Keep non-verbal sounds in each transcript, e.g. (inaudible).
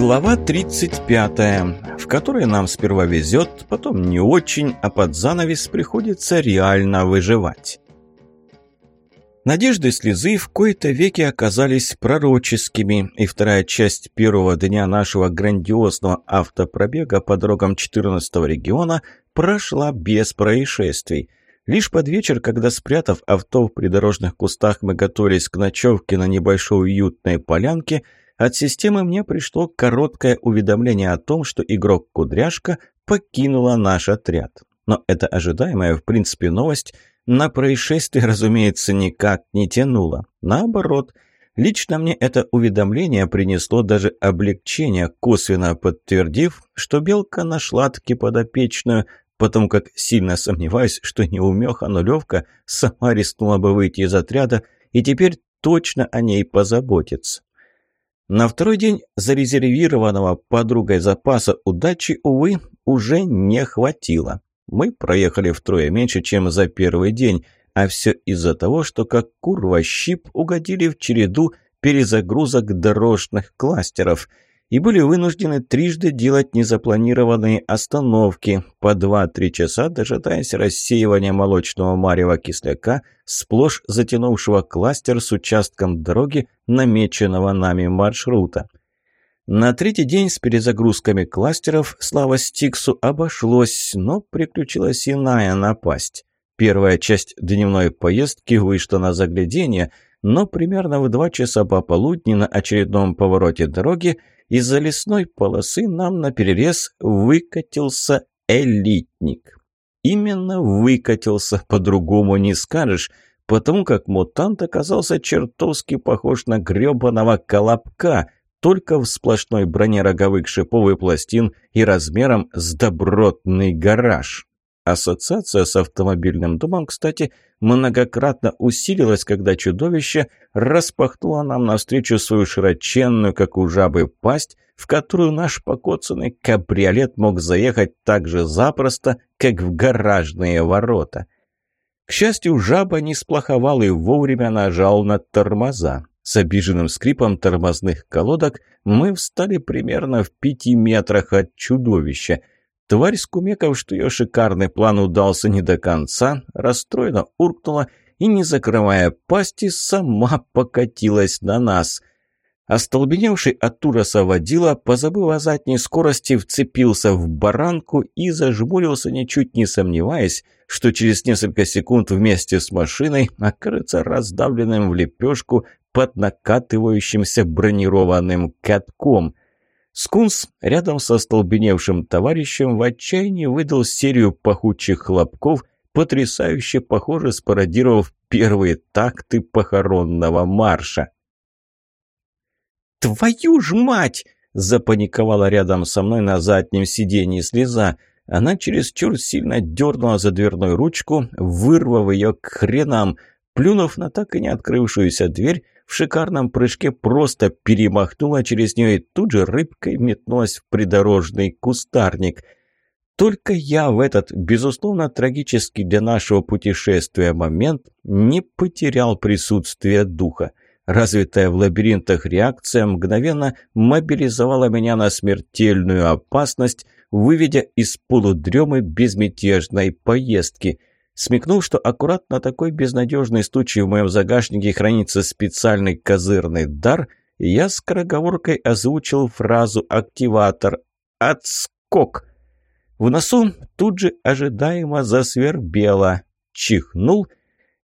Глава 35, в которой нам сперва везет, потом не очень, а под занавес приходится реально выживать. Надежды слезы в кои-то веки оказались пророческими, и вторая часть первого дня нашего грандиозного автопробега по дорогам 14-го региона прошла без происшествий. Лишь под вечер, когда, спрятав авто в придорожных кустах, мы готовились к ночевке на небольшой уютной полянке – от системы мне пришло короткое уведомление о том, что игрок Кудряшка покинула наш отряд. Но это ожидаемая, в принципе, новость на происшествие, (laughs) разумеется, никак не тянула. Наоборот, лично мне это уведомление принесло даже облегчение, косвенно подтвердив, что Белка нашла таки подопечную, потому как сильно сомневаюсь, что неумеха нулевка сама рискнула бы выйти из отряда и теперь точно о ней позаботится. На второй день зарезервированного подругой запаса удачи, увы, уже не хватило. Мы проехали втрое меньше, чем за первый день, а все из-за того, что как курва щип угодили в череду перезагрузок дорожных кластеров – и были вынуждены трижды делать незапланированные остановки по 2-3 часа, дожидаясь рассеивания молочного марева кисляка, сплошь затянувшего кластер с участком дороги намеченного нами маршрута. На третий день с перезагрузками кластеров слава Стиксу обошлось, но приключилась иная напасть. Первая часть дневной поездки вышла на заглядение, но примерно в два часа пополудни на очередном повороте дороги из-за лесной полосы нам на перерез выкатился элитник. Именно выкатился, по-другому не скажешь, потому как мутант оказался чертовски похож на грёбаного колобка, только в сплошной броне роговых шипов пластин и размером с добротный гараж. Ассоциация с автомобильным домом, кстати, многократно усилилась, когда чудовище распахнуло нам навстречу свою широченную, как у жабы, пасть, в которую наш покоцанный кабриолет мог заехать так же запросто, как в гаражные ворота. К счастью, жаба не сплоховал и вовремя нажал на тормоза. С обиженным скрипом тормозных колодок мы встали примерно в пяти метрах от чудовища – Тварь, скумекав, что ее шикарный план удался не до конца, расстроенно уркнула и, не закрывая пасти, сама покатилась на нас. Остолбеневший от ужаса водила, позабыв о задней скорости, вцепился в баранку и зажмурился, ничуть не сомневаясь, что через несколько секунд вместе с машиной окажется раздавленным в лепешку под накатывающимся бронированным катком – Скунс рядом со столбеневшим товарищем в отчаянии выдал серию пахучих хлопков, потрясающе похоже спародировав первые такты похоронного марша. «Твою ж мать!» – запаниковала рядом со мной на заднем сиденье слеза. Она чересчур сильно дернула за дверную ручку, вырвав ее к хренам. Плюнув на так и не открывшуюся дверь, в шикарном прыжке просто перемахнула через нее и тут же рыбкой метнулась в придорожный кустарник. Только я в этот, безусловно, трагический для нашего путешествия момент не потерял присутствие духа. Развитая в лабиринтах реакция мгновенно мобилизовала меня на смертельную опасность, выведя из полудремы безмятежной поездки – Смекнув, что аккуратно такой безнадежный случай в моем загашнике хранится специальный козырный дар, я скороговоркой озвучил фразу «активатор» «Отскок». В носу тут же ожидаемо засвербело. Чихнул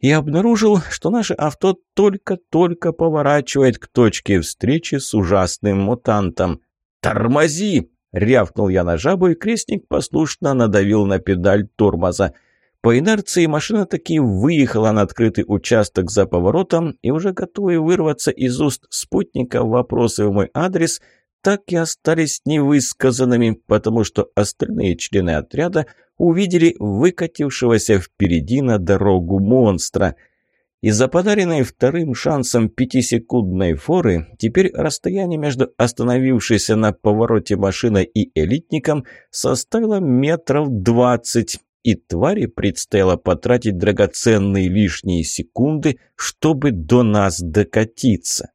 и обнаружил, что наше авто только-только поворачивает к точке встречи с ужасным мутантом. «Тормози!» — рявкнул я на жабу, и крестник послушно надавил на педаль тормоза — по инерции машина таки выехала на открытый участок за поворотом, и уже готовые вырваться из уст спутника вопросы в мой адрес так и остались невысказанными, потому что остальные члены отряда увидели выкатившегося впереди на дорогу монстра. Из-за подаренной вторым шансом пятисекундной форы теперь расстояние между остановившейся на повороте машиной и элитником составило метров двадцать, и твари предстояло потратить драгоценные лишние секунды, чтобы до нас докатиться.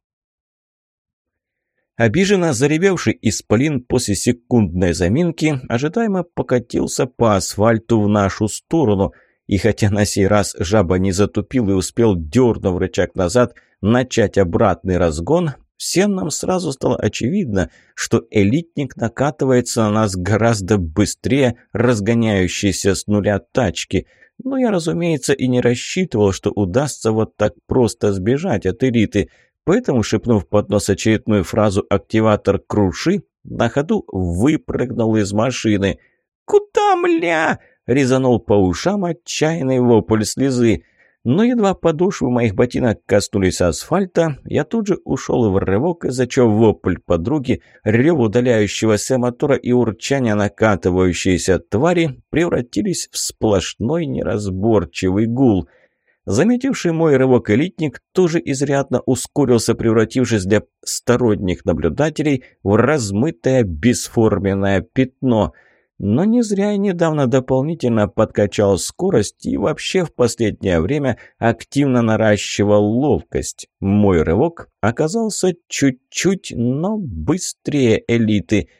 Обиженно заревевший исполин после секундной заминки ожидаемо покатился по асфальту в нашу сторону. И хотя на сей раз жаба не затупил и успел, дернув рычаг назад, начать обратный разгон, всем нам сразу стало очевидно, что элитник накатывается на нас гораздо быстрее разгоняющейся с нуля тачки. Но я, разумеется, и не рассчитывал, что удастся вот так просто сбежать от элиты – Поэтому, шепнув под нос очередную фразу «активатор круши», на ходу выпрыгнул из машины. «Куда, мля?» — резанул по ушам отчаянный вопль слезы. Но едва подошвы моих ботинок коснулись асфальта, я тут же ушел в рывок, из-за чего вопль подруги, рев удаляющегося мотора и урчание накатывающейся твари превратились в сплошной неразборчивый гул — Заметивший мой рывок элитник тоже изрядно ускорился, превратившись для сторонних наблюдателей в размытое бесформенное пятно. Но не зря я недавно дополнительно подкачал скорость и вообще в последнее время активно наращивал ловкость. Мой рывок оказался чуть-чуть, но быстрее элиты –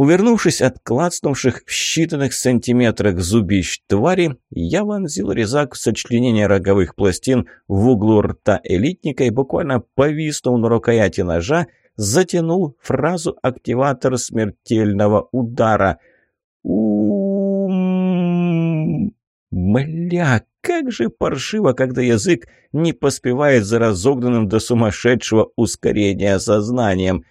Увернувшись от клацнувших в считанных сантиметрах зубищ твари, я вонзил резак в сочленение роговых пластин в углу рта элитника и буквально повиснув на рукояти ножа, затянул фразу «активатор смертельного удара». Ум... Бля, как же паршиво, когда язык не поспевает за разогнанным до сумасшедшего ускорения сознанием.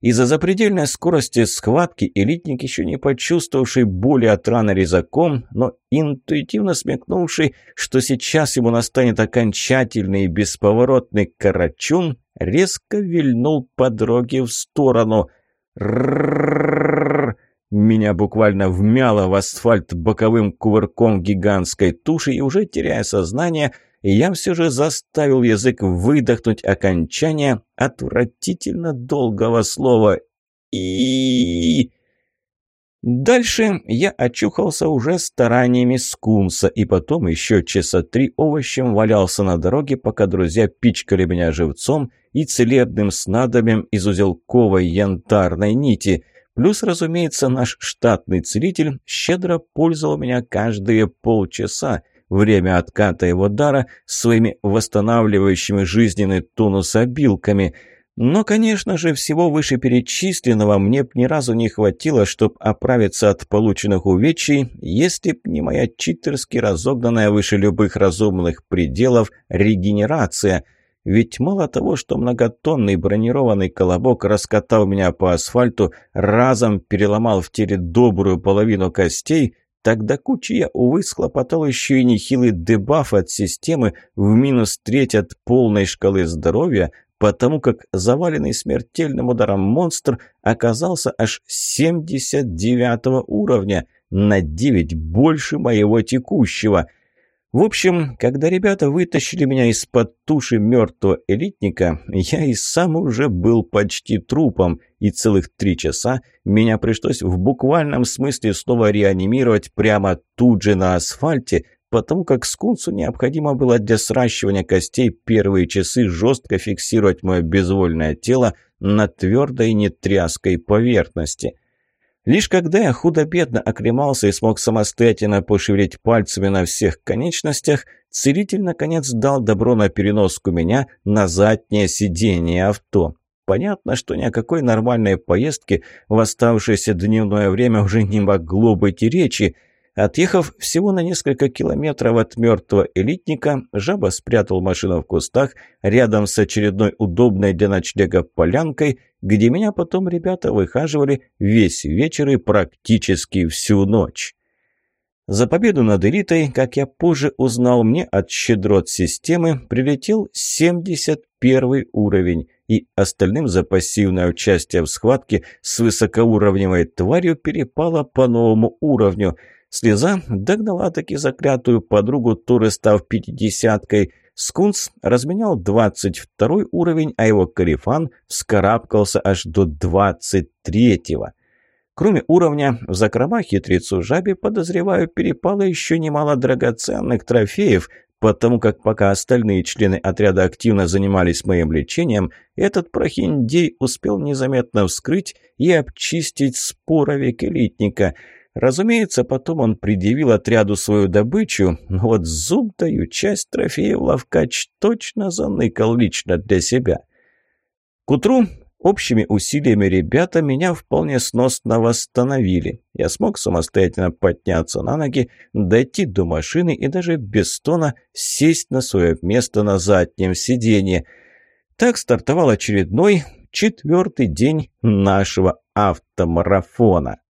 Из-за запредельной скорости схватки элитник, еще не почувствовавший боли от раны резаком, но интуитивно смекнувший, что сейчас ему настанет окончательный и бесповоротный карачун, резко вильнул по дороге в сторону. Р -р -р меня буквально вмяло в асфальт боковым кувырком гигантской туши, и уже теряя сознание, я все же заставил язык выдохнуть окончание отвратительно долгого слова и Дальше я очухался уже стараниями скунса, и потом еще часа три овощем валялся на дороге, пока друзья пичкали меня живцом и целебным снадобьем из узелковой янтарной нити. Плюс, разумеется, наш штатный целитель щедро пользовал меня каждые полчаса, время отката его дара своими восстанавливающими жизненный тонус обилками. Но, конечно же, всего вышеперечисленного мне б ни разу не хватило, чтобы оправиться от полученных увечий, если б не моя читерски разогнанная выше любых разумных пределов регенерация – ведь мало того, что многотонный бронированный колобок раскатал меня по асфальту, разом переломал в теле добрую половину костей, Тогда куча я, увы, схлопотал еще и нехилый дебаф от системы в минус треть от полной шкалы здоровья, потому как заваленный смертельным ударом монстр оказался аж 79 уровня, на 9 больше моего текущего – в общем, когда ребята вытащили меня из-под туши мертвого элитника, я и сам уже был почти трупом, и целых три часа меня пришлось в буквальном смысле снова реанимировать прямо тут же на асфальте, потому как скунсу необходимо было для сращивания костей первые часы жестко фиксировать мое безвольное тело на твердой нетряской поверхности – Лишь когда я худо-бедно оклемался и смог самостоятельно пошевелить пальцами на всех конечностях, целитель наконец дал добро на переноску меня на заднее сиденье авто. Понятно, что ни о какой нормальной поездке в оставшееся дневное время уже не могло быть и речи, Отъехав всего на несколько километров от мертвого элитника, жаба спрятал машину в кустах рядом с очередной удобной для ночлега полянкой, где меня потом ребята выхаживали весь вечер и практически всю ночь. За победу над элитой, как я позже узнал, мне от щедрот системы прилетел 71 уровень, и остальным за пассивное участие в схватке с высокоуровневой тварью перепало по новому уровню – Слеза догнала таки заклятую подругу, тоже став пятидесяткой. Скунс разменял двадцать второй уровень, а его карифан вскарабкался аж до двадцать третьего. Кроме уровня, в закрома хитрецу жабе, подозреваю, перепало еще немало драгоценных трофеев, потому как пока остальные члены отряда активно занимались моим лечением, этот прохиндей успел незаметно вскрыть и обчистить споровик элитника. Разумеется, потом он предъявил отряду свою добычу, но вот зуб даю, часть трофеев Лавкач точно заныкал лично для себя. К утру Общими усилиями ребята меня вполне сносно восстановили. Я смог самостоятельно подняться на ноги, дойти до машины и даже без стона сесть на свое место на заднем сиденье. Так стартовал очередной, четвертый день нашего автомарафона.